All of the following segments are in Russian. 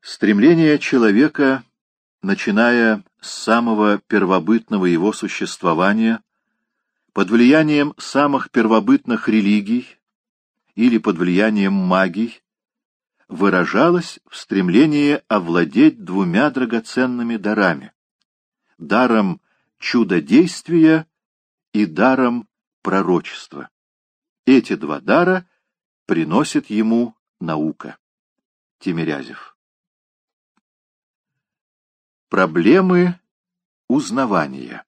Стремление человека, начиная с самого первобытного его существования, под влиянием самых первобытных религий или под влиянием магий, выражалось в стремлении овладеть двумя драгоценными дарами — даром чудодействия и даром пророчества. Эти два дара приносит ему наука. Тимирязев Проблемы узнавания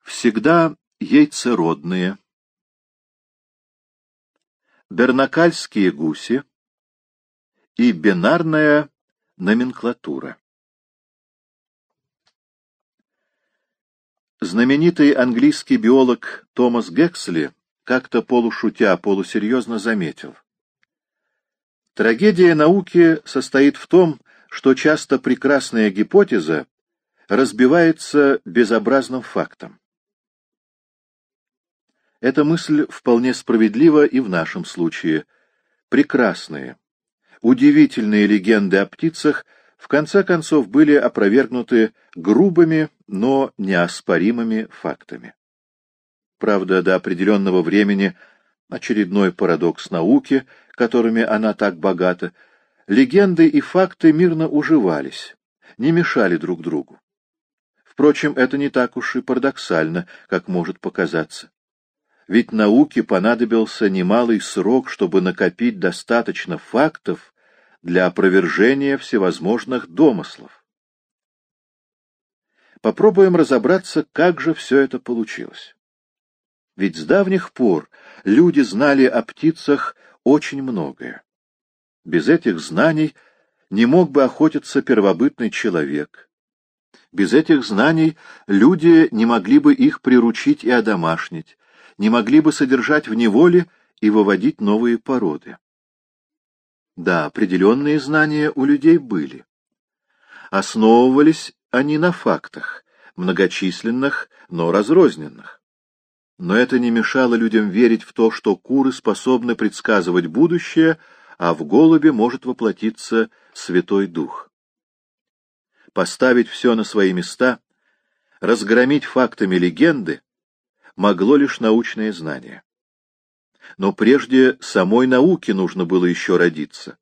Всегда яйцеродные, бернакальские гуси и бинарная номенклатура. Знаменитый английский биолог Томас Гексли как-то полушутя, полусерьезно заметил. Трагедия науки состоит в том, что часто прекрасная гипотеза разбивается безобразным фактом. Эта мысль вполне справедлива и в нашем случае. Прекрасные, удивительные легенды о птицах в конце концов были опровергнуты грубыми, но неоспоримыми фактами. Правда, до определенного времени очередной парадокс науки, которыми она так богата, легенды и факты мирно уживались, не мешали друг другу. Впрочем, это не так уж и парадоксально, как может показаться. Ведь науке понадобился немалый срок, чтобы накопить достаточно фактов для опровержения всевозможных домыслов. Попробуем разобраться, как же все это получилось. Ведь с давних пор люди знали о птицах очень многое. Без этих знаний не мог бы охотиться первобытный человек. Без этих знаний люди не могли бы их приручить и одомашнить, не могли бы содержать в неволе и выводить новые породы. Да, определенные знания у людей были. Основывались они на фактах, многочисленных, но разрозненных. Но это не мешало людям верить в то, что куры способны предсказывать будущее, а в голубе может воплотиться Святой Дух. Поставить все на свои места, разгромить фактами легенды могло лишь научное знание. Но прежде самой науке нужно было еще родиться.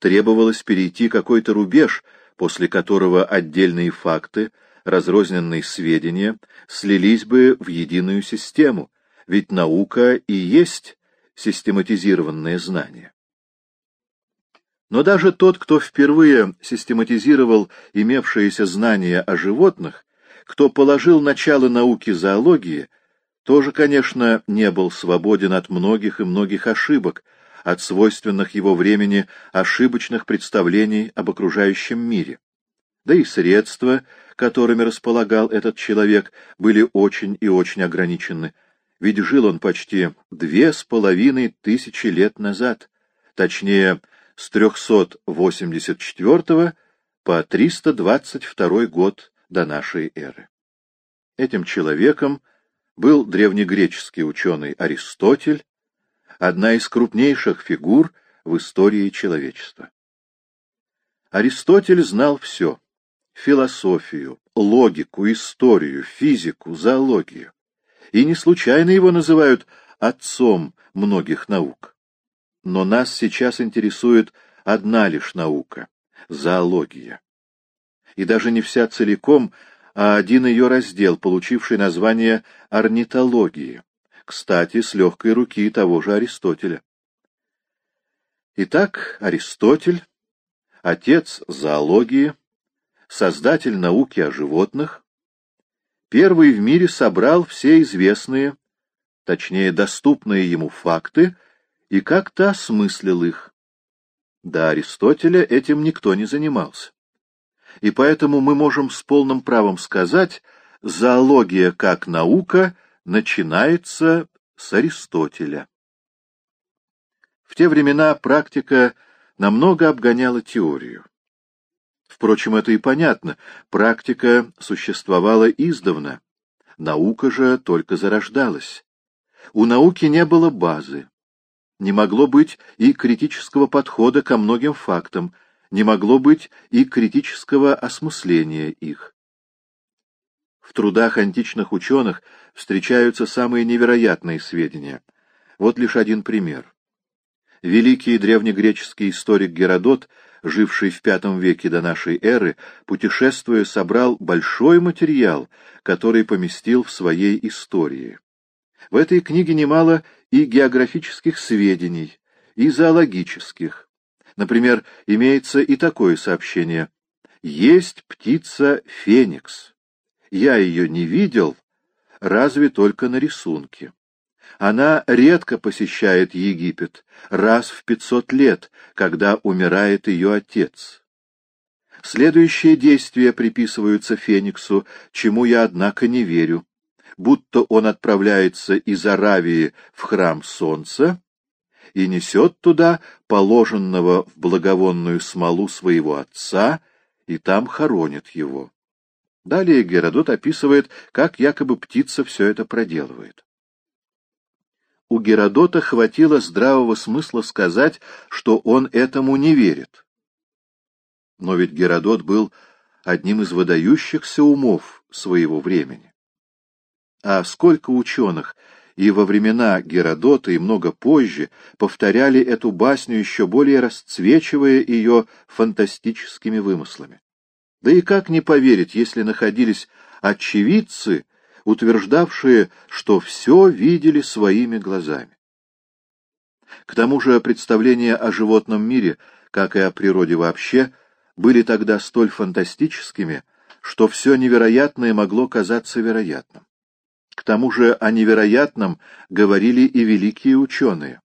Требовалось перейти какой-то рубеж, после которого отдельные факты, разрозненные сведения, слились бы в единую систему, ведь наука и есть систематизированное знание. Но даже тот, кто впервые систематизировал имевшиеся знания о животных, кто положил начало науке зоологии, тоже, конечно, не был свободен от многих и многих ошибок, от свойственных его времени ошибочных представлений об окружающем мире. Да и средства, которыми располагал этот человек, были очень и очень ограничены, ведь жил он почти две с половиной тысячи лет назад, точнее, с 384 по 322 год до нашей эры. Этим человеком был древнегреческий ученый Аристотель, одна из крупнейших фигур в истории человечества. Аристотель знал все — философию, логику, историю, физику, зоологию. И не случайно его называют отцом многих наук. Но нас сейчас интересует одна лишь наука — зоология. И даже не вся целиком, а один ее раздел, получивший название орнитологии, кстати, с легкой руки того же Аристотеля. Итак, Аристотель, отец зоологии, создатель науки о животных, первый в мире собрал все известные, точнее, доступные ему факты и как-то осмыслил их. До Аристотеля этим никто не занимался и поэтому мы можем с полным правом сказать, зоология как наука начинается с Аристотеля. В те времена практика намного обгоняла теорию. Впрочем, это и понятно, практика существовала издавна, наука же только зарождалась. У науки не было базы, не могло быть и критического подхода ко многим фактам, не могло быть и критического осмысления их. В трудах античных ученых встречаются самые невероятные сведения. Вот лишь один пример. Великий древнегреческий историк Геродот, живший в V веке до нашей эры, путешествуя, собрал большой материал, который поместил в своей истории. В этой книге немало и географических сведений, и зоологических. Например, имеется и такое сообщение. Есть птица Феникс. Я ее не видел, разве только на рисунке. Она редко посещает Египет, раз в пятьсот лет, когда умирает ее отец. Следующие действия приписываются Фениксу, чему я, однако, не верю будто он отправляется из Аравии в храм солнца и несет туда положенного в благовонную смолу своего отца, и там хоронит его. Далее Геродот описывает, как якобы птица все это проделывает. У Геродота хватило здравого смысла сказать, что он этому не верит. Но ведь Геродот был одним из выдающихся умов своего времени. А сколько ученых и во времена Геродота, и много позже повторяли эту басню, еще более расцвечивая ее фантастическими вымыслами. Да и как не поверить, если находились очевидцы, утверждавшие, что все видели своими глазами. К тому же представления о животном мире, как и о природе вообще, были тогда столь фантастическими, что все невероятное могло казаться вероятным. К тому же о невероятном говорили и великие ученые.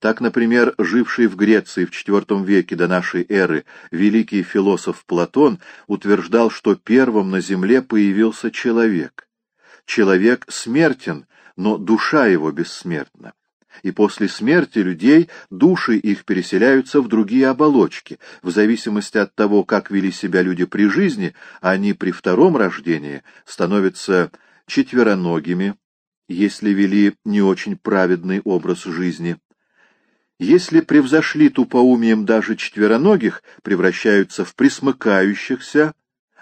Так, например, живший в Греции в IV веке до нашей эры великий философ Платон утверждал, что первым на земле появился человек. Человек смертен, но душа его бессмертна. И после смерти людей души их переселяются в другие оболочки. В зависимости от того, как вели себя люди при жизни, они при втором рождении становятся четвероногими, если вели не очень праведный образ жизни. Если превзошли тупоумием даже четвероногих, превращаются в присмыкающихся,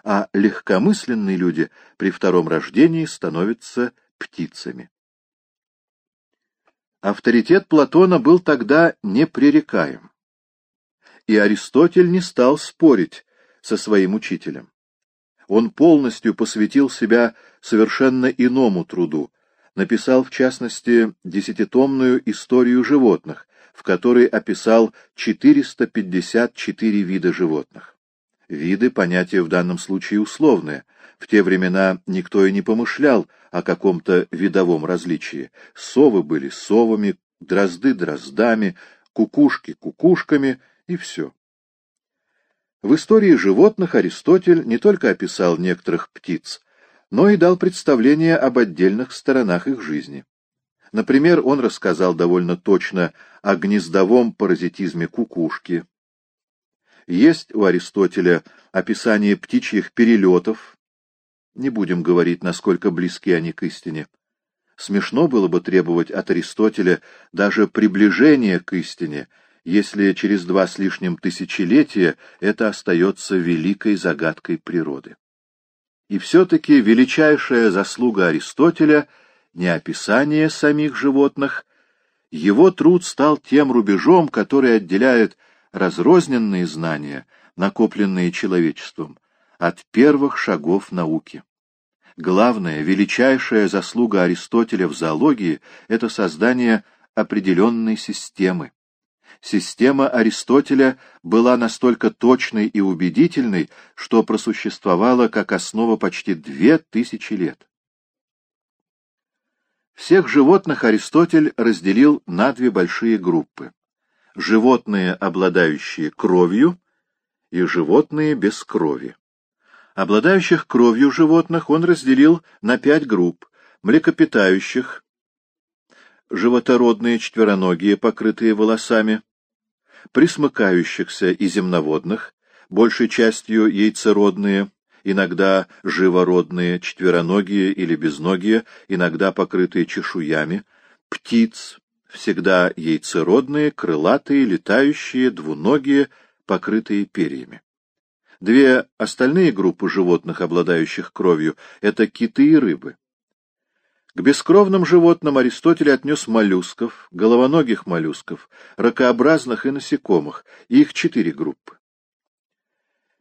а легкомысленные люди при втором рождении становятся птицами. Авторитет Платона был тогда непререкаем, и Аристотель не стал спорить со своим учителем он полностью посвятил себя совершенно иному труду, написал, в частности, десятитомную историю животных, в которой описал 454 вида животных. Виды — понятие в данном случае условное. В те времена никто и не помышлял о каком-то видовом различии. Совы были совами, дрозды — дроздами, кукушки — кукушками, и все. В истории животных Аристотель не только описал некоторых птиц, но и дал представление об отдельных сторонах их жизни. Например, он рассказал довольно точно о гнездовом паразитизме кукушки. Есть у Аристотеля описание птичьих перелетов. Не будем говорить, насколько близки они к истине. Смешно было бы требовать от Аристотеля даже приближения к истине, если через два с лишним тысячелетия это остается великой загадкой природы. И все-таки величайшая заслуга Аристотеля — не описание самих животных, его труд стал тем рубежом, который отделяет разрозненные знания, накопленные человечеством, от первых шагов науки. Главная, величайшая заслуга Аристотеля в зоологии — это создание определенной системы система Аристотеля была настолько точной и убедительной, что просуществовала как основа почти две тысячи лет. Всех животных Аристотель разделил на две большие группы. Животные, обладающие кровью, и животные без крови. Обладающих кровью животных он разделил на пять групп – млекопитающих, животородные четвероногие, покрытые волосами, присмыкающихся и земноводных, большей частью яйцеродные, иногда живородные, четвероногие или безногие, иногда покрытые чешуями, птиц, всегда яйцеродные, крылатые, летающие, двуногие, покрытые перьями. Две остальные группы животных, обладающих кровью, это киты и рыбы. К бескровным животным Аристотель отнес моллюсков, головоногих моллюсков, ракообразных и насекомых, их четыре группы.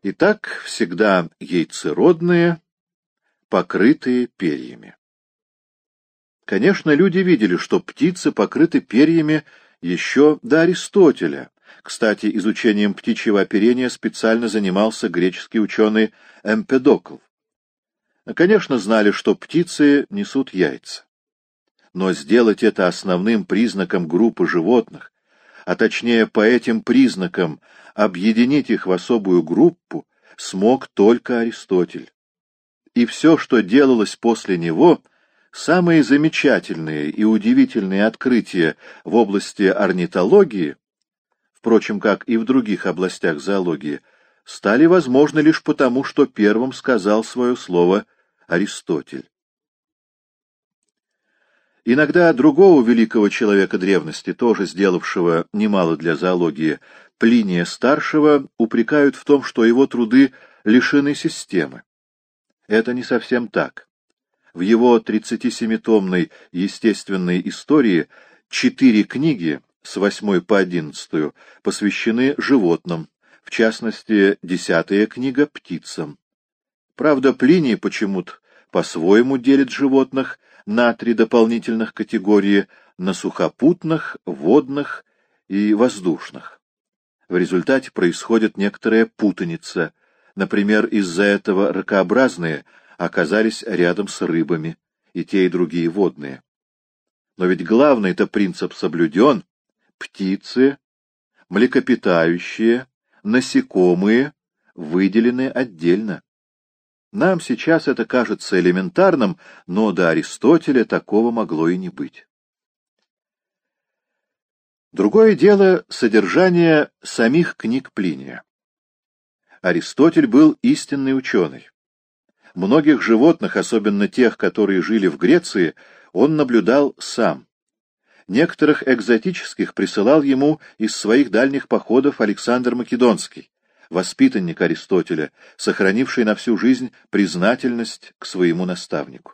Итак, всегда яйцеродные, покрытые перьями. Конечно, люди видели, что птицы покрыты перьями еще до Аристотеля. Кстати, изучением птичьего оперения специально занимался греческий ученый Эмпедокл. Конечно, знали, что птицы несут яйца. Но сделать это основным признаком группы животных, а точнее по этим признакам объединить их в особую группу, смог только Аристотель. И все, что делалось после него, самые замечательные и удивительные открытия в области орнитологии, впрочем, как и в других областях зоологии, стали возможны лишь потому, что первым сказал свое слово Аристотель. Иногда другого великого человека древности, тоже сделавшего немало для зоологии, Плиния Старшего, упрекают в том, что его труды лишены системы. Это не совсем так. В его 37-томной естественной истории четыре книги с 8 по 11 посвящены животным, в частности, десятая книга — птицам. Правда, Плиний почему-то по-своему делит животных на три дополнительных категории — на сухопутных, водных и воздушных. В результате происходит некоторая путаница. Например, из-за этого ракообразные оказались рядом с рыбами, и те, и другие водные. Но ведь главный-то принцип соблюден. Птицы, млекопитающие, насекомые выделены отдельно. Нам сейчас это кажется элементарным, но до Аристотеля такого могло и не быть. Другое дело — содержание самих книг Плиния. Аристотель был истинный ученый. Многих животных, особенно тех, которые жили в Греции, он наблюдал сам. Некоторых экзотических присылал ему из своих дальних походов Александр Македонский воспитанник Аристотеля, сохранивший на всю жизнь признательность к своему наставнику.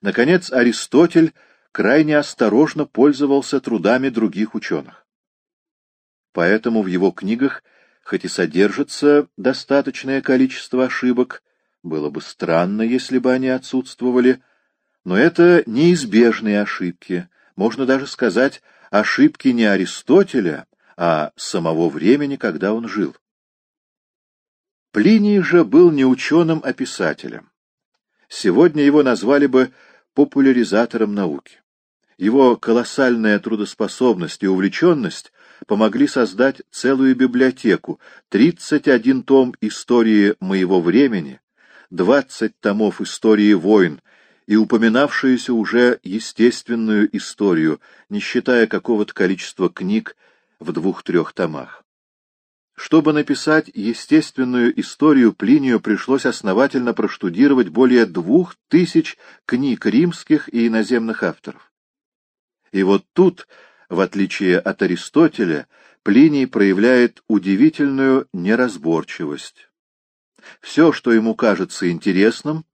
Наконец, Аристотель крайне осторожно пользовался трудами других ученых. Поэтому в его книгах, хоть и содержится достаточное количество ошибок, было бы странно, если бы они отсутствовали, но это неизбежные ошибки, можно даже сказать, ошибки не Аристотеля, а самого времени, когда он жил. Плиний же был не ученым, а писателем. Сегодня его назвали бы популяризатором науки. Его колоссальная трудоспособность и увлеченность помогли создать целую библиотеку, 31 том истории моего времени, 20 томов истории войн и упоминавшуюся уже естественную историю, не считая какого-то количества книг в двух-трех томах. Чтобы написать естественную историю, Плинию пришлось основательно проштудировать более двух тысяч книг римских и иноземных авторов. И вот тут, в отличие от Аристотеля, Плиний проявляет удивительную неразборчивость. Все, что ему кажется интересным,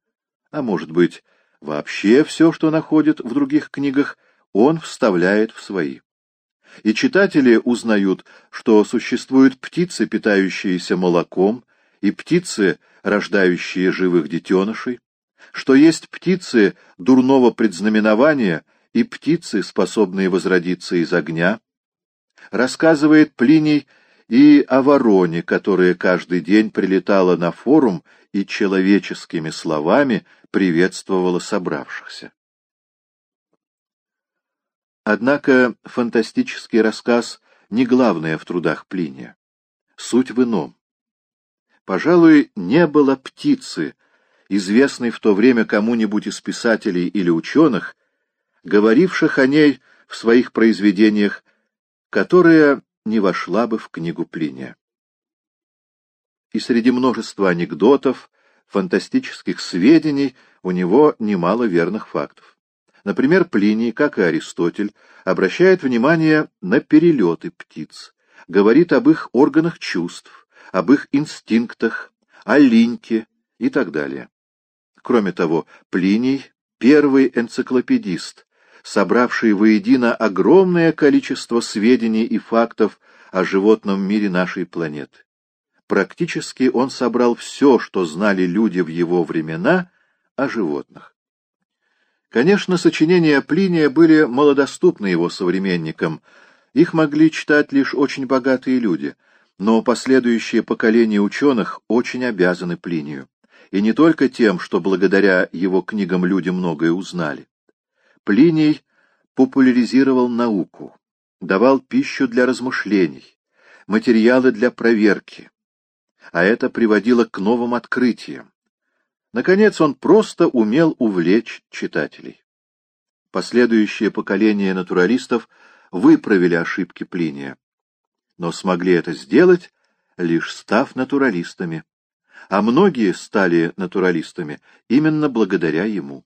а может быть, вообще все, что находит в других книгах, он вставляет в свои и читатели узнают, что существуют птицы, питающиеся молоком, и птицы, рождающие живых детенышей, что есть птицы дурного предзнаменования и птицы, способные возродиться из огня. Рассказывает Плиний и о вороне, которая каждый день прилетала на форум и человеческими словами приветствовала собравшихся. Однако фантастический рассказ не главное в трудах Плиния. Суть в ином. Пожалуй, не было птицы, известной в то время кому-нибудь из писателей или ученых, говоривших о ней в своих произведениях, которая не вошла бы в книгу Плиния. И среди множества анекдотов, фантастических сведений у него немало верных фактов. Например, Плиний, как и Аристотель, обращает внимание на перелеты птиц, говорит об их органах чувств, об их инстинктах, о линьке и так далее. Кроме того, Плиний — первый энциклопедист, собравший воедино огромное количество сведений и фактов о животном мире нашей планеты. Практически он собрал все, что знали люди в его времена о животных. Конечно, сочинения Плиния были малодоступны его современникам, их могли читать лишь очень богатые люди, но последующие поколения ученых очень обязаны Плинию, и не только тем, что благодаря его книгам люди многое узнали. Плиний популяризировал науку, давал пищу для размышлений, материалы для проверки, а это приводило к новым открытиям. Наконец, он просто умел увлечь читателей. Последующие поколения натуралистов выправили ошибки Плиния, но смогли это сделать, лишь став натуралистами, а многие стали натуралистами именно благодаря ему.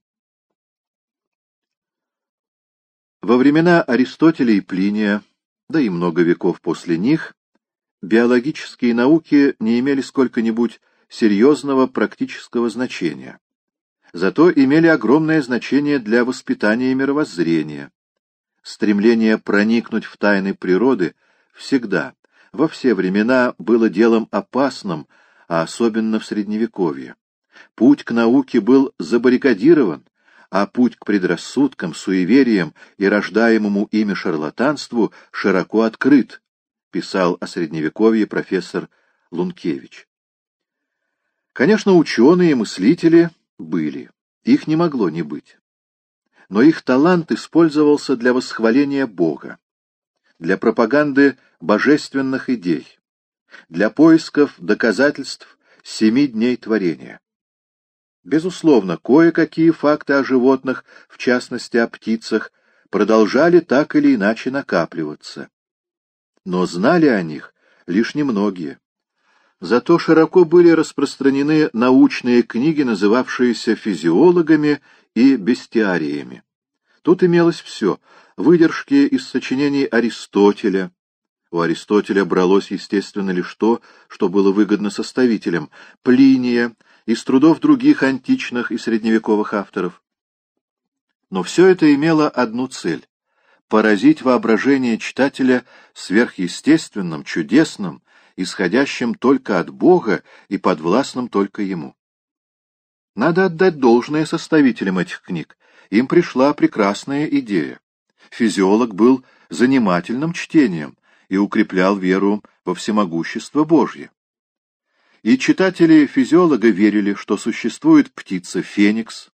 Во времена Аристотеля и Плиния, да и много веков после них, биологические науки не имели сколько-нибудь серьезного практического значения. Зато имели огромное значение для воспитания мировоззрения. Стремление проникнуть в тайны природы всегда, во все времена, было делом опасным, а особенно в Средневековье. Путь к науке был забаррикадирован, а путь к предрассудкам, суевериям и рождаемому ими шарлатанству широко открыт, писал о Средневековье профессор Лункевич. Конечно, ученые и мыслители были, их не могло не быть. Но их талант использовался для восхваления Бога, для пропаганды божественных идей, для поисков доказательств семи дней творения. Безусловно, кое-какие факты о животных, в частности о птицах, продолжали так или иначе накапливаться. Но знали о них лишь немногие. Зато широко были распространены научные книги, называвшиеся физиологами и бестиариями. Тут имелось все — выдержки из сочинений Аристотеля. У Аристотеля бралось, естественно, лишь то, что было выгодно составителям, Плиния, из трудов других античных и средневековых авторов. Но все это имело одну цель — поразить воображение читателя сверхъестественным, чудесным, исходящим только от Бога и подвластным только Ему. Надо отдать должное составителям этих книг. Им пришла прекрасная идея. Физиолог был занимательным чтением и укреплял веру во всемогущество Божье. И читатели физиолога верили, что существует птица Феникс,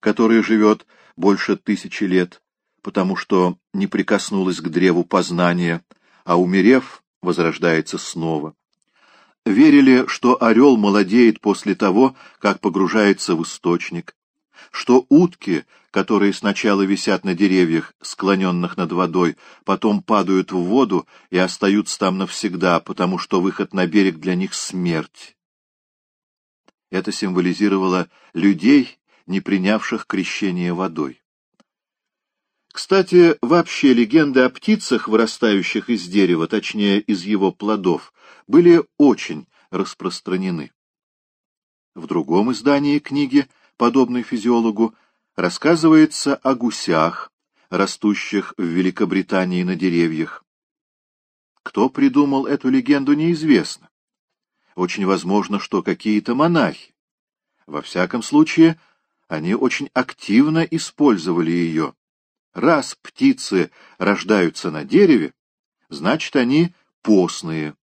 которая живет больше тысячи лет, потому что не прикоснулась к древу познания, а, умерев, возрождается снова. Верили, что орел молодеет после того, как погружается в источник, что утки, которые сначала висят на деревьях, склоненных над водой, потом падают в воду и остаются там навсегда, потому что выход на берег для них — смерть. Это символизировало людей, не принявших крещение водой. Кстати, вообще легенды о птицах, вырастающих из дерева, точнее, из его плодов, были очень распространены. В другом издании книги подобный физиологу, рассказывается о гусях, растущих в Великобритании на деревьях. Кто придумал эту легенду, неизвестно. Очень возможно, что какие-то монахи. Во всяком случае, они очень активно использовали ее. Раз птицы рождаются на дереве, значит, они постные,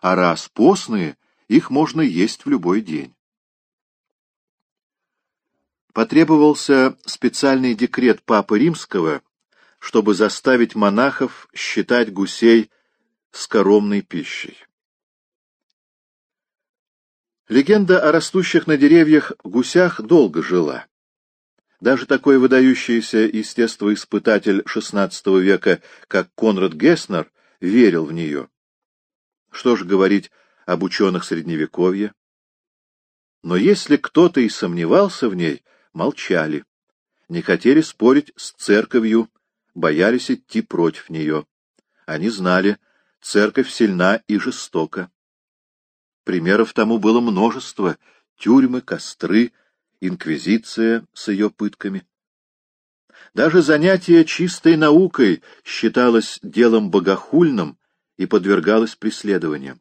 а раз постные, их можно есть в любой день потребовался специальный декрет Папы Римского, чтобы заставить монахов считать гусей скоромной пищей. Легенда о растущих на деревьях гусях долго жила. Даже такой выдающийся естествоиспытатель XVI века, как Конрад Геснер, верил в нее. Что же говорить об ученых Средневековья? Но если кто-то и сомневался в ней, молчали. не хотели спорить с церковью, боялись идти против нее. Они знали, церковь сильна и жестока. Примеров тому было множество — тюрьмы, костры, инквизиция с ее пытками. Даже занятие чистой наукой считалось делом богохульным и подвергалось преследованиям.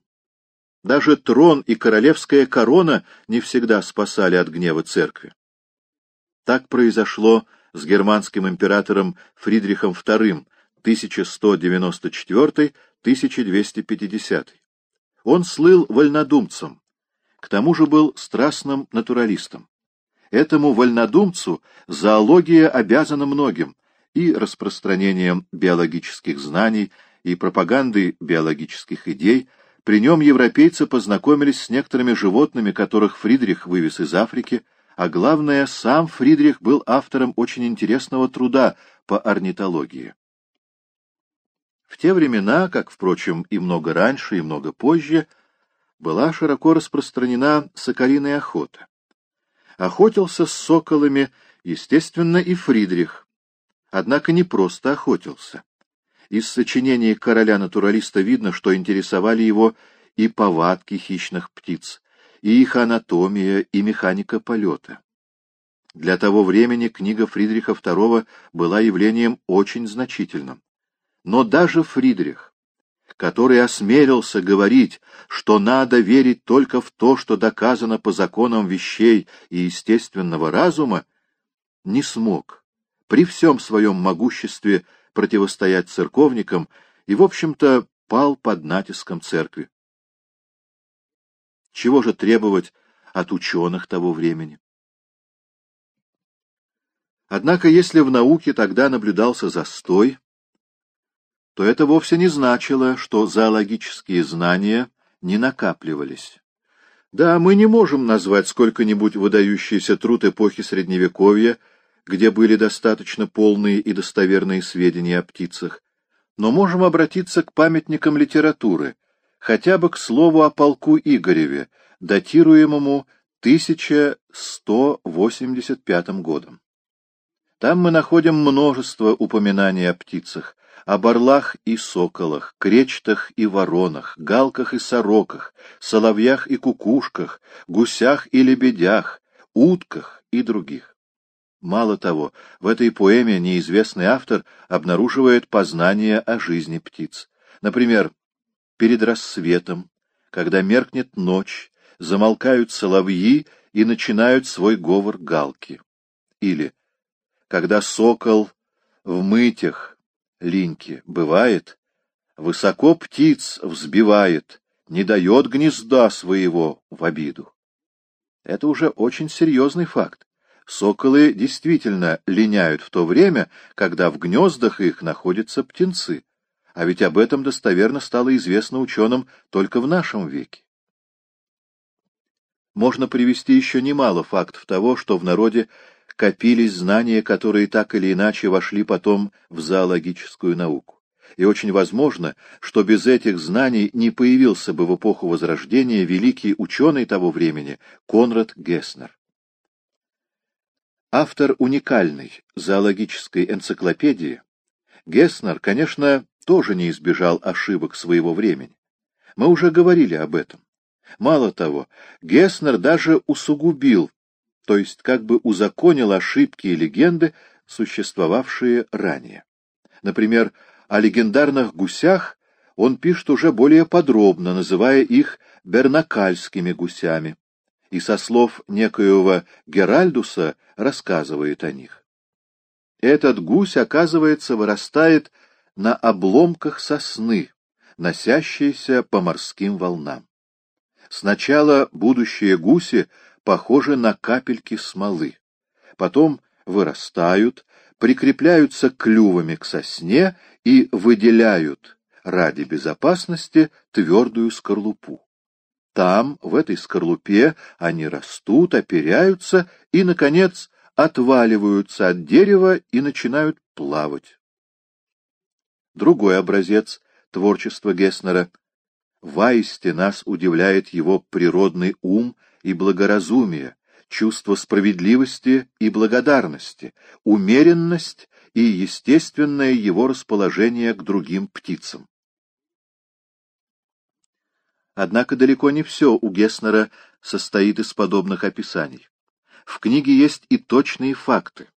Даже трон и королевская корона не всегда спасали от гнева церкви. Так произошло с германским императором Фридрихом II 1194-1250. Он слыл вольнодумцем, к тому же был страстным натуралистом. Этому вольнодумцу зоология обязана многим и распространением биологических знаний, и пропагандой биологических идей, при нем европейцы познакомились с некоторыми животными, которых Фридрих вывез из Африки, а главное, сам Фридрих был автором очень интересного труда по орнитологии. В те времена, как, впрочем, и много раньше, и много позже, была широко распространена соколиная охота. Охотился с соколами, естественно, и Фридрих. Однако не просто охотился. Из сочинений короля-натуралиста видно, что интересовали его и повадки хищных птиц, и их анатомия, и механика полета. Для того времени книга Фридриха II была явлением очень значительным. Но даже Фридрих, который осмелился говорить, что надо верить только в то, что доказано по законам вещей и естественного разума, не смог при всем своем могуществе противостоять церковникам и, в общем-то, пал под натиском церкви. Чего же требовать от ученых того времени? Однако, если в науке тогда наблюдался застой, то это вовсе не значило, что зоологические знания не накапливались. Да, мы не можем назвать сколько-нибудь выдающийся труд эпохи Средневековья, где были достаточно полные и достоверные сведения о птицах, но можем обратиться к памятникам литературы, хотя бы к слову о полку Игореве, датируемому 1185 годом. Там мы находим множество упоминаний о птицах, об орлах и соколах, кречтах и воронах, галках и сороках, соловьях и кукушках, гусях и лебедях, утках и других. Мало того, в этой поэме неизвестный автор обнаруживает познание о жизни птиц. Например, перед рассветом, когда меркнет ночь, замолкают соловьи и начинают свой говор галки. Или когда сокол в мытях, линьки, бывает, высоко птиц взбивает, не дает гнезда своего в обиду. Это уже очень серьезный факт. Соколы действительно линяют в то время, когда в гнездах их находятся птенцы, а ведь об этом достоверно стало известно ученым только в нашем веке. Можно привести еще немало фактов того, что в народе копились знания, которые так или иначе вошли потом в зоологическую науку. И очень возможно, что без этих знаний не появился бы в эпоху Возрождения великий ученый того времени Конрад Геснер. Автор уникальной зоологической энциклопедии, Геснер, конечно, тоже не избежал ошибок своего времени. Мы уже говорили об этом. Мало того, Геснер даже усугубил то есть как бы узаконил ошибки и легенды, существовавшие ранее. Например, о легендарных гусях он пишет уже более подробно, называя их бернакальскими гусями, и со слов некоего Геральдуса рассказывает о них. Этот гусь, оказывается, вырастает на обломках сосны, носящиеся по морским волнам. Сначала будущие гуси похожи на капельки смолы. Потом вырастают, прикрепляются клювами к сосне и выделяют ради безопасности твердую скорлупу. Там, в этой скорлупе, они растут, оперяются и, наконец, отваливаются от дерева и начинают плавать. Другой образец творчества Геснера. Ваисте нас удивляет его природный ум и благоразумие, чувство справедливости и благодарности, умеренность и естественное его расположение к другим птицам. Однако далеко не все у Гесснера состоит из подобных описаний. В книге есть и точные факты.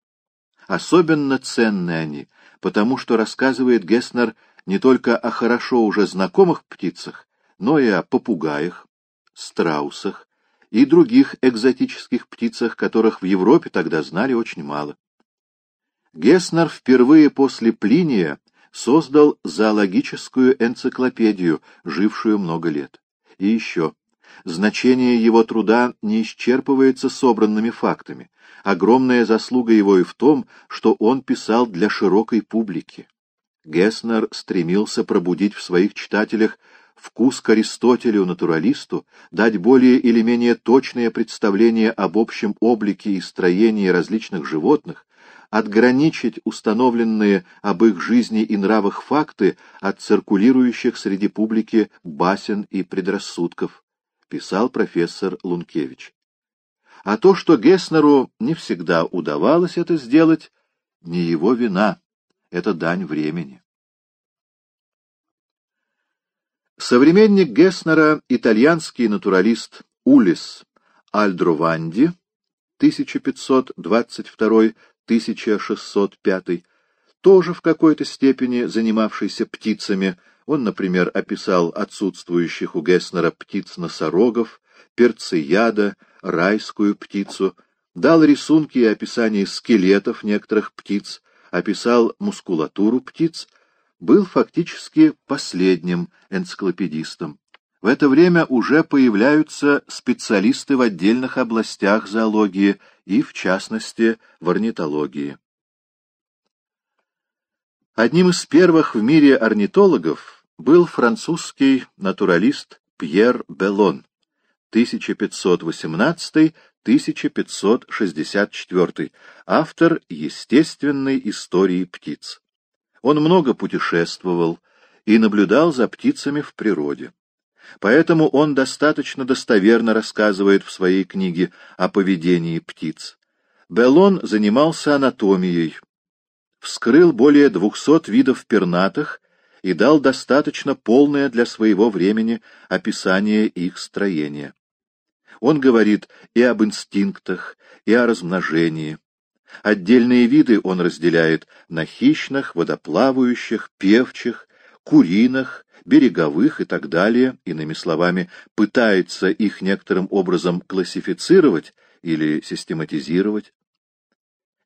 Особенно ценны они, потому что рассказывает Гесснер не только о хорошо уже знакомых птицах, но и о попугаях, страусах и других экзотических птицах, которых в Европе тогда знали очень мало. Гесснер впервые после Плиния создал зоологическую энциклопедию, жившую много лет. И еще. Значение его труда не исчерпывается собранными фактами. Огромная заслуга его и в том, что он писал для широкой публики. Гесснер стремился пробудить в своих читателях вкус к Аристотелю, натуралисту, дать более или менее точное представление об общем облике и строении различных животных, отграничить установленные об их жизни и нравах факты от циркулирующих среди публики басен и предрассудков, писал профессор Лункевич. А то, что Гесснеру не всегда удавалось это сделать, не его вина, это дань времени. Современник Гесснера, итальянский натуралист Улис Альдрованди, 1522 1605, тоже в какой-то степени занимавшийся птицами, он, например, описал отсутствующих у Гесснера птиц-носорогов, перцеяда, райскую птицу, дал рисунки и описание скелетов некоторых птиц, описал мускулатуру птиц, был фактически последним энциклопедистом. В это время уже появляются специалисты в отдельных областях зоологии и, в частности, в орнитологии. Одним из первых в мире орнитологов был французский натуралист Пьер Белон 1518-1564, автор естественной истории птиц. Он много путешествовал и наблюдал за птицами в природе. Поэтому он достаточно достоверно рассказывает в своей книге о поведении птиц. Беллон занимался анатомией, вскрыл более двухсот видов пернатых и дал достаточно полное для своего времени описание их строения. Он говорит и об инстинктах, и о размножении. Отдельные виды он разделяет на хищных, водоплавающих, певчих, куриных, береговых и так далее, иными словами, пытается их некоторым образом классифицировать или систематизировать.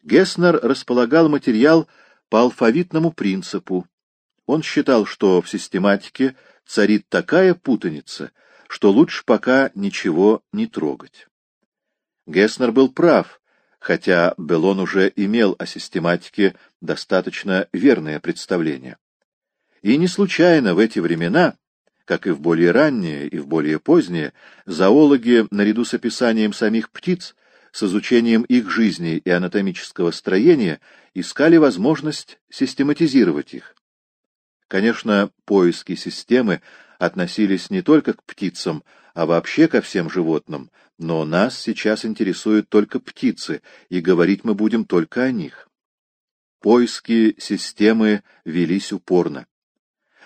Гесснер располагал материал по алфавитному принципу. Он считал, что в систематике царит такая путаница, что лучше пока ничего не трогать. Гесснер был прав, хотя Белон уже имел о систематике достаточно верное представление. И не случайно в эти времена, как и в более ранние и в более поздние, зоологи, наряду с описанием самих птиц, с изучением их жизни и анатомического строения, искали возможность систематизировать их. Конечно, поиски системы относились не только к птицам, а вообще ко всем животным, но нас сейчас интересуют только птицы, и говорить мы будем только о них. Поиски системы велись упорно.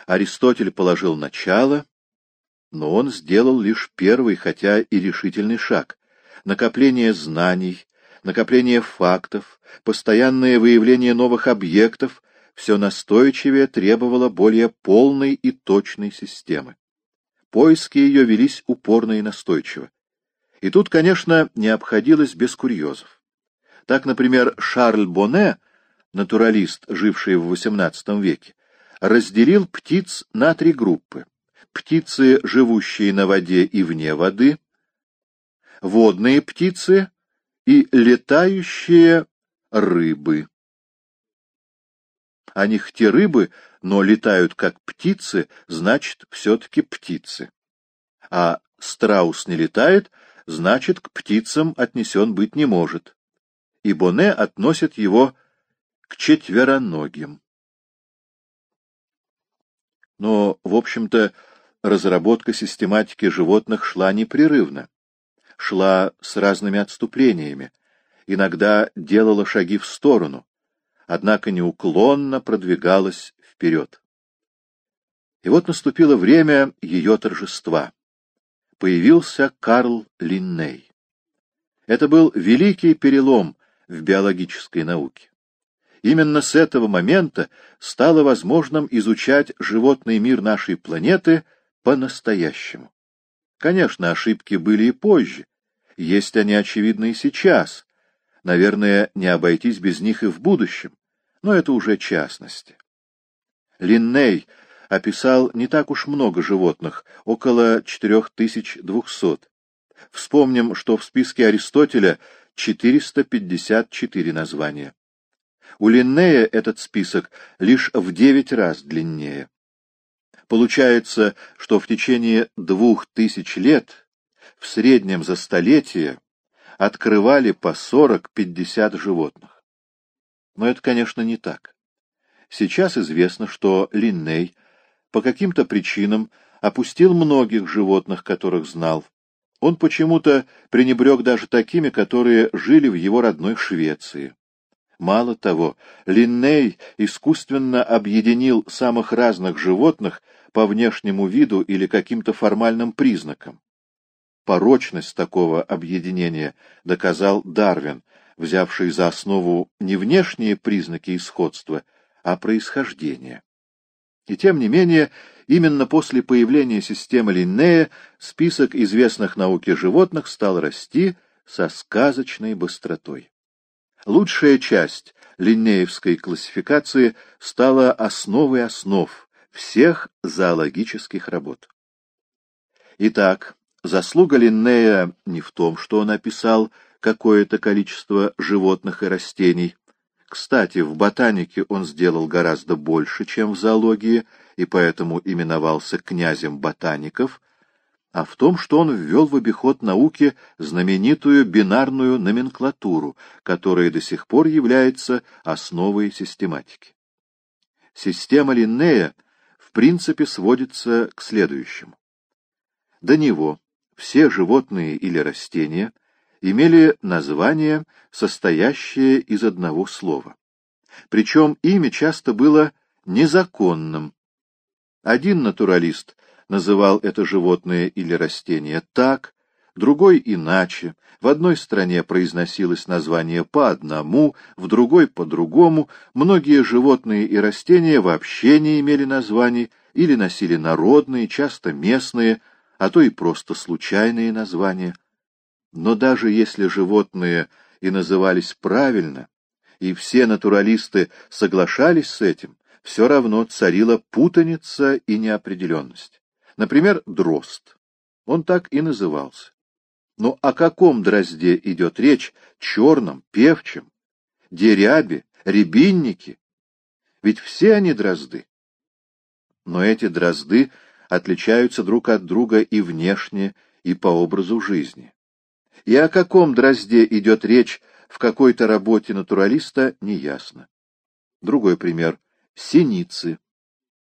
Аристотель положил начало, но он сделал лишь первый, хотя и решительный шаг. Накопление знаний, накопление фактов, постоянное выявление новых объектов — все настойчивее требовало более полной и точной системы. Поиски ее велись упорно и настойчиво. И тут, конечно, не обходилось без курьезов. Так, например, Шарль Боне, натуралист, живший в XVIII веке, разделил птиц на три группы. Птицы, живущие на воде и вне воды, водные птицы и летающие рыбы. Они хоть и рыбы, но летают как птицы, значит, все-таки птицы. А страус не летает, значит, к птицам отнесен быть не может. И Боне относит его к четвероногим. Но, в общем-то, разработка систематики животных шла непрерывно. шла с разными отступлениями, иногда делала шаги в сторону, однако неуклонно продвигалась вперед. И вот наступило время ее торжества. Появился Карл Линней. Это был великий перелом в биологической науке. Именно с этого момента стало возможным изучать животный мир нашей планеты по-настоящему. Конечно, ошибки были и позже, есть они очевидны и сейчас. Наверное, не обойтись без них и в будущем, но это уже частности. Линней описал не так уж много животных, около 4200. Вспомним, что в списке Аристотеля 454 названия. У Линнея этот список лишь в 9 раз длиннее. Получается, что в течение двух тысяч лет, в среднем за столетие, открывали по 40-50 животных. Но это, конечно, не так. Сейчас известно, что Линней по каким-то причинам опустил многих животных, которых знал. Он почему-то пренебрег даже такими, которые жили в его родной Швеции. Мало того, Линней искусственно объединил самых разных животных по внешнему виду или каким-то формальным признакам. Порочность такого объединения доказал Дарвин, взявший за основу не внешние признаки исходства, а происхождение. И тем не менее, именно после появления системы Линнея список известных науке животных стал расти со сказочной быстротой. Лучшая часть линнеевской классификации стала основой основ всех зоологических работ. Итак, заслуга Линнея не в том, что он описал какое-то количество животных и растений, кстати, в ботанике он сделал гораздо больше, чем в зоологии, и поэтому именовался князем ботаников, а в том, что он ввел в обиход науки знаменитую бинарную номенклатуру, которая до сих пор является основой систематики. Система Линнея в принципе сводится к следующему. До него все животные или растения имели название, состоящее из одного слова. Причем имя часто было незаконным. Один натуралист называл это животное или растение так, другой иначе. В одной стране произносилось название по одному, в другой по другому. Многие животные и растения вообще не имели названий или носили народные, часто местные, а то и просто случайные названия. Но даже если животные и назывались правильно, и все натуралисты соглашались с этим, все равно царила путаница и неопределенность. Например, дрозд. Он так и назывался. Но о каком дрозде идет речь? Черном, певчем, дерябе, рябиннике? Ведь все они дрозды. Но эти дрозды отличаются друг от друга и внешне, и по образу жизни. И о каком дрозде идет речь в какой-то работе натуралиста, неясно. Другой пример. Синицы.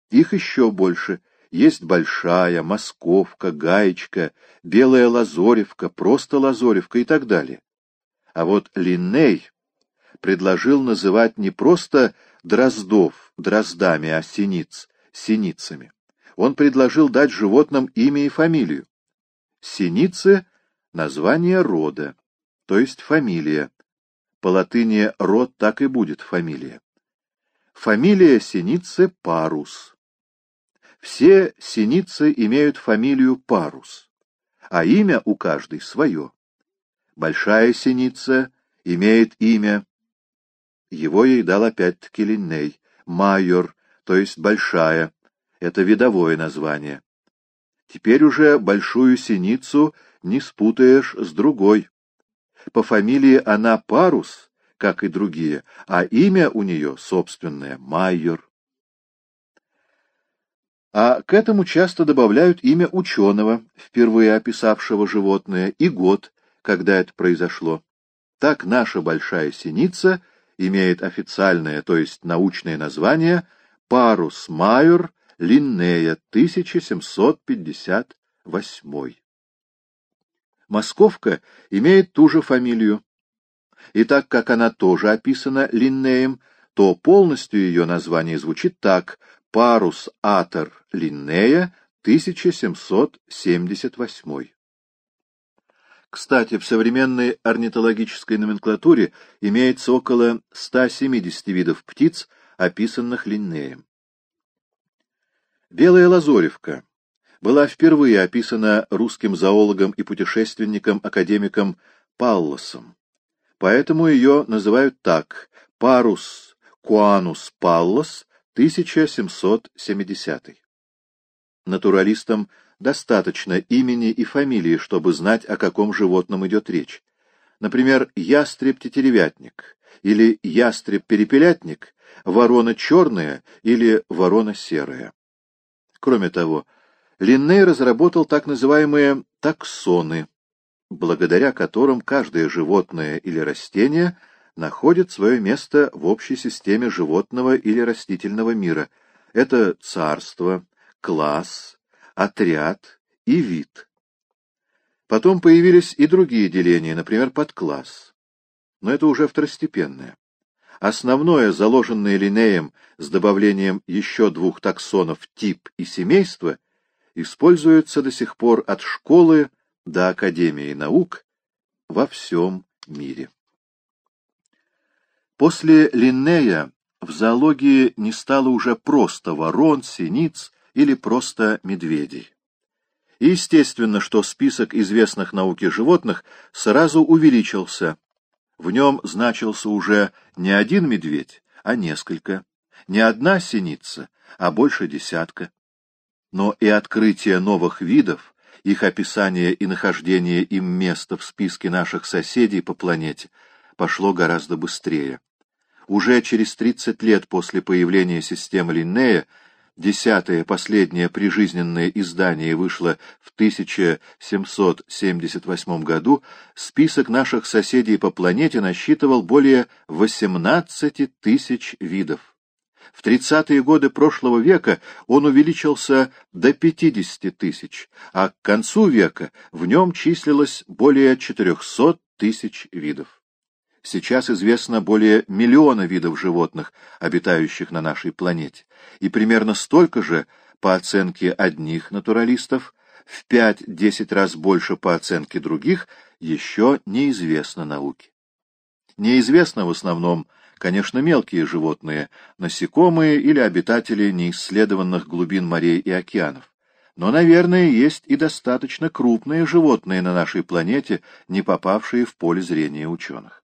Их еще больше. Есть большая, московка, гаечка, белая лазоревка, просто лазоревка и так далее. А вот Линней предложил называть не просто дроздов дроздами, а синиц синицами. Он предложил дать животным имя и фамилию. Синицы название рода, то есть фамилия. По латыни род так и будет фамилия. Фамилия синицы Парус. Все синицы имеют фамилию Парус, а имя у каждой свое. Большая синица имеет имя, его ей дал опять-таки Линней, майор, то есть большая, это видовое название. Теперь уже большую синицу не спутаешь с другой. По фамилии она Парус, как и другие, а имя у нее собственное — Майер. А к этому часто добавляют имя ученого, впервые описавшего животное, и год, когда это произошло. Так наша большая синица имеет официальное, то есть научное название Парус Майер Линнея, 1758. Московка имеет ту же фамилию. И так как она тоже описана Линнеем, то полностью ее название звучит так «Парус Атор Линнея, 1778». Кстати, в современной орнитологической номенклатуре имеется около 170 видов птиц, описанных Линнеем. Белая лазоревка была впервые описана русским зоологом и путешественником академиком Паллосом. Поэтому ее называют так «Парус Куанус Паллос, 1770». Натуралистам достаточно имени и фамилии, чтобы знать, о каком животном идет речь. Например, ястреб-тетеревятник или ястреб-перепелятник, ворона черная или ворона серая. Кроме того, Линней разработал так называемые таксоны, благодаря которым каждое животное или растение находит свое место в общей системе животного или растительного мира. Это царство, класс, отряд и вид. Потом появились и другие деления, например, подкласс. Но это уже второстепенное. Основное, заложенное Линнеем с добавлением еще двух таксонов тип и семейство — используется до сих пор от школы до Академии наук во всем мире. После Линнея в зоологии не стало уже просто ворон, синиц или просто медведей. И естественно, что список известных науке животных сразу увеличился. В нем значился уже не один медведь, а несколько, не одна синица, а больше десятка но и открытие новых видов, их описание и нахождение им места в списке наших соседей по планете пошло гораздо быстрее. Уже через 30 лет после появления системы Линнея десятое последнее прижизненное издание вышло в 1778 году, список наших соседей по планете насчитывал более 18 тысяч видов. В 30-е годы прошлого века он увеличился до 50 тысяч, а к концу века в нем числилось более 400 тысяч видов. Сейчас известно более миллиона видов животных, обитающих на нашей планете, и примерно столько же, по оценке одних натуралистов, в 5-10 раз больше по оценке других, еще неизвестно науке. Неизвестно в основном, конечно, мелкие животные, насекомые или обитатели неисследованных глубин морей и океанов. Но, наверное, есть и достаточно крупные животные на нашей планете, не попавшие в поле зрения ученых.